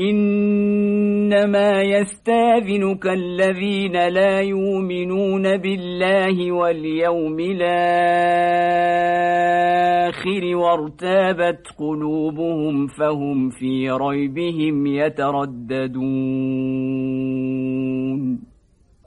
إنما يستاذنك الذين لا يؤمنون بالله واليوم الآخر وارتابت قلوبهم فهم في ريبهم يترددون.